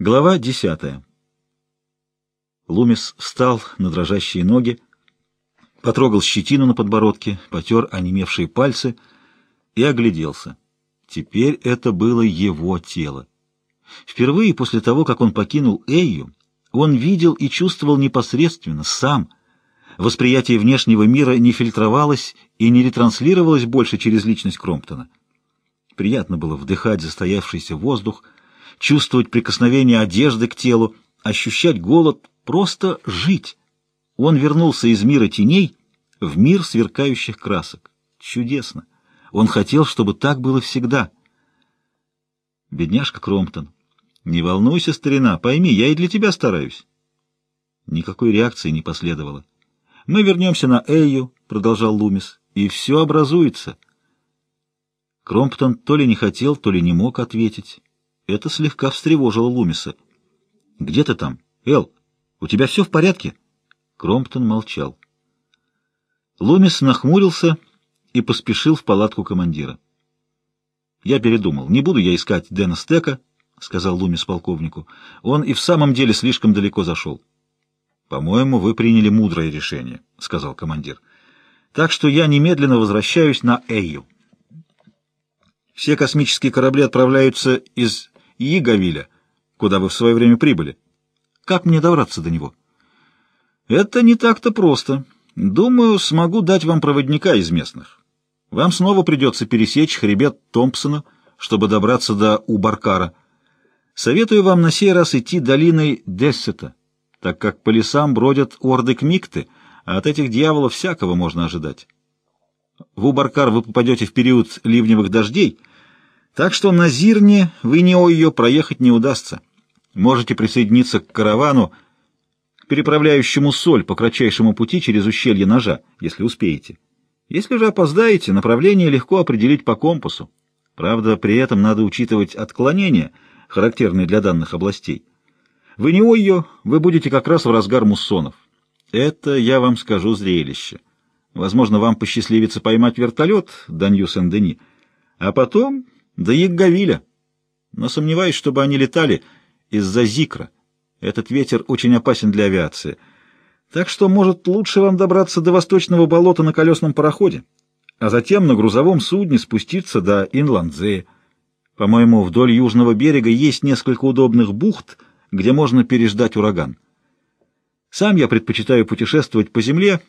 Глава десятая. Лумис встал на дрожащие ноги, потрогал щетину на подбородке, потер онемевшие пальцы и огляделся. Теперь это было его тело. Впервые после того, как он покинул Эйю, он видел и чувствовал непосредственно, сам. Восприятие внешнего мира не фильтровалось и не ретранслировалось больше через личность Кромптона. Приятно было вдыхать застоявшийся воздух, чувствовать прикосновение одежды к телу, ощущать голод, просто жить. Он вернулся из мира теней в мир сверкающих красок. Чудесно. Он хотел, чтобы так было всегда. Бедняжка Кромптон. Не волнуйся, старина, пойми, я и для тебя стараюсь. Никакой реакции не последовало. Мы вернемся на Эйю, продолжал Лумис, и все образуется. Кромптон то ли не хотел, то ли не мог ответить. Это слегка встревожило Лумиса. «Где ты там? Эл, у тебя все в порядке?» Кромптон молчал. Лумис нахмурился и поспешил в палатку командира. «Я передумал. Не буду я искать Дэна Стека», — сказал Лумис полковнику. «Он и в самом деле слишком далеко зашел». «По-моему, вы приняли мудрое решение», — сказал командир. «Так что я немедленно возвращаюсь на Эйю. Все космические корабли отправляются из Иговиля, куда вы в свое время прибыли. Как мне добраться до него? Это не так-то просто. Думаю, смогу дать вам проводника из местных. Вам снова придется пересечь хребет Томпсона, чтобы добраться до Убаркара. Советую вам на сей раз идти долиной Дессета, так как по лесам бродят орды кмикты, а от этих дьяволов всякого можно ожидать. В Убаркар вы попадете в период ливневых дождей — так что на Зирне вы не ее проехать не удастся. Можете присоединиться к каравану, переправляющему соль по кратчайшему пути через ущелье ножа, если успеете. Если же опоздаете, направление легко определить по компасу. Правда, при этом надо учитывать отклонения, характерные для данных областей. Вы не ее, вы будете как раз в разгар муссонов. Это, я вам скажу, зрелище. Возможно, вам посчастливится поймать вертолет до Нью-Сен-Дени, а потом да Ягговиля. Но сомневаюсь, чтобы они летали из-за Зикра. Этот ветер очень опасен для авиации. Так что, может, лучше вам добраться до восточного болота на колесном пароходе, а затем на грузовом судне спуститься до Инландзея. По-моему, вдоль южного берега есть несколько удобных бухт, где можно переждать ураган. Сам я предпочитаю путешествовать по земле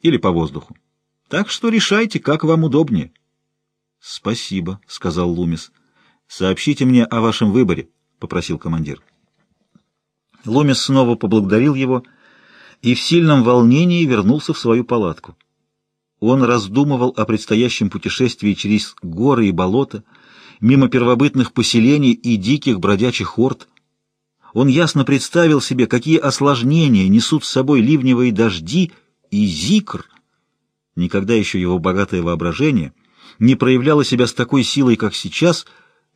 или по воздуху. Так что решайте, как вам удобнее. «Спасибо», — сказал Лумис. «Сообщите мне о вашем выборе», — попросил командир. Лумис снова поблагодарил его и в сильном волнении вернулся в свою палатку. Он раздумывал о предстоящем путешествии через горы и болота, мимо первобытных поселений и диких бродячих орд. Он ясно представил себе, какие осложнения несут с собой ливневые дожди и зикр. Никогда еще его богатое воображение — не проявляла себя с такой силой, как сейчас,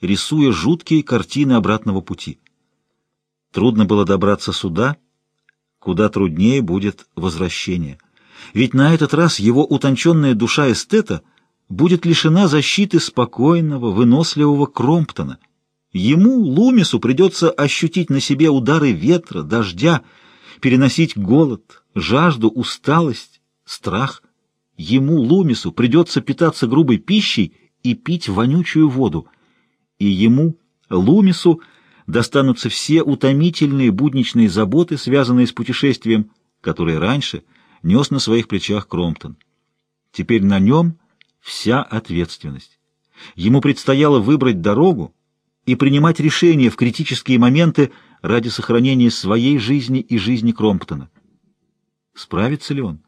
рисуя жуткие картины обратного пути. Трудно было добраться сюда, куда труднее будет возвращение. Ведь на этот раз его утонченная душа эстета будет лишена защиты спокойного, выносливого Кромптона. Ему, Лумису, придется ощутить на себе удары ветра, дождя, переносить голод, жажду, усталость, страх — Ему, Лумису, придется питаться грубой пищей и пить вонючую воду. И ему, Лумису, достанутся все утомительные будничные заботы, связанные с путешествием, которые раньше нес на своих плечах Кромптон. Теперь на нем вся ответственность. Ему предстояло выбрать дорогу и принимать решения в критические моменты ради сохранения своей жизни и жизни Кромптона. Справится ли он?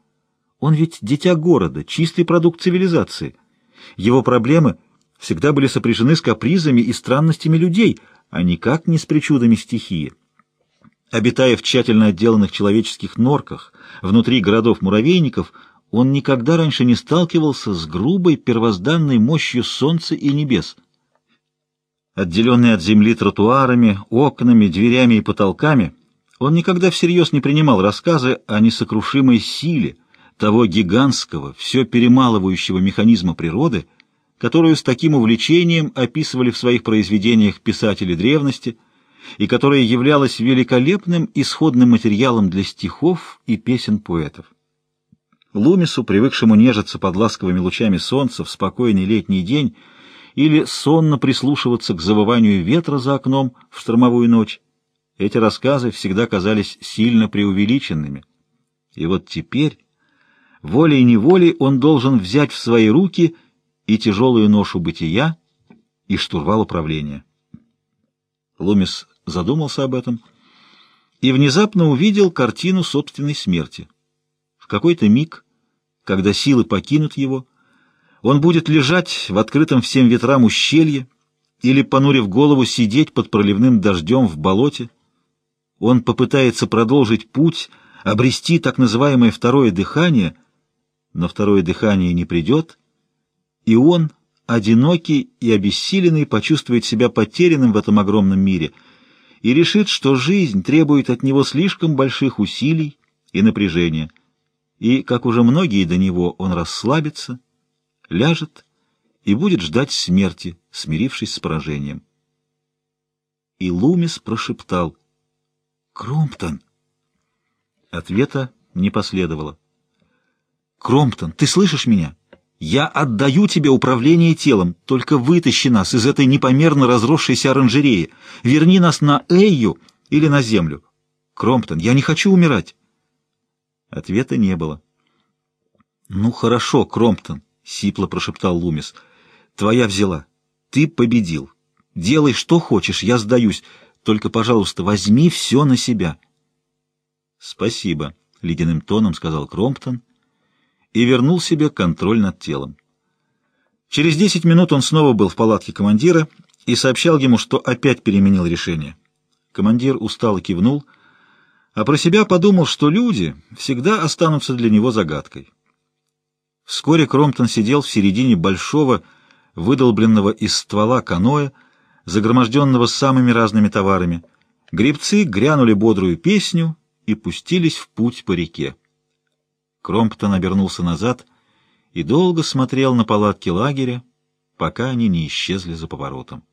Он ведь дитя города, чистый продукт цивилизации. Его проблемы всегда были сопряжены с капризами и странностями людей, а никак не с причудами стихии. Обитая в тщательно отделанных человеческих норках, внутри городов-муравейников, он никогда раньше не сталкивался с грубой первозданной мощью солнца и небес. Отделенный от земли тротуарами, окнами, дверями и потолками, он никогда всерьез не принимал рассказы о несокрушимой силе, того гигантского, все перемалывающего механизма природы, которую с таким увлечением описывали в своих произведениях писатели древности, и которая являлась великолепным исходным материалом для стихов и песен поэтов. Лумису, привыкшему нежиться под ласковыми лучами солнца в спокойный летний день или сонно прислушиваться к завыванию ветра за окном в штормовую ночь, эти рассказы всегда казались сильно преувеличенными. И вот теперь, волей-неволей, он должен взять в свои руки и тяжелую ношу бытия, и штурвал управления. Лумис задумался об этом и внезапно увидел картину собственной смерти. В какой-то миг, когда силы покинут его, он будет лежать в открытом всем ветрам ущелье или, понурив голову, сидеть под проливным дождем в болоте. Он попытается продолжить путь, обрести так называемое второе дыхание, но второе дыхание не придет, и он, одинокий и обессиленный, почувствует себя потерянным в этом огромном мире — и решит, что жизнь требует от него слишком больших усилий и напряжения, и, как уже многие до него, он расслабится, ляжет и будет ждать смерти, смирившись с поражением. И Лумис прошептал «Кромптон!» Ответа не последовало. «Кромптон, ты слышишь меня?» Я отдаю тебе управление телом, только вытащи нас из этой непомерно разросшейся оранжереи. Верни нас на Эйю или на землю. Кромптон, я не хочу умирать. Ответа не было. Ну хорошо, Кромптон, сипло прошептал Лумис. Твоя взяла. Ты победил. Делай что хочешь, я сдаюсь. Только, пожалуйста, возьми все на себя. Спасибо, ледяным тоном сказал Кромптон и вернул себе контроль над телом. Через десять минут он снова был в палатке командира и сообщал ему, что опять переменил решение. Командир устало кивнул, а про себя подумал, что люди всегда останутся для него загадкой. Вскоре Кромптон сидел в середине большого, выдолбленного из ствола каноэ, загроможденного самыми разными товарами. Гребцы грянули бодрую песню и пустились в путь по реке. Кромптон обернулся назад и долго смотрел на палатки лагеря, пока они не исчезли за поворотом.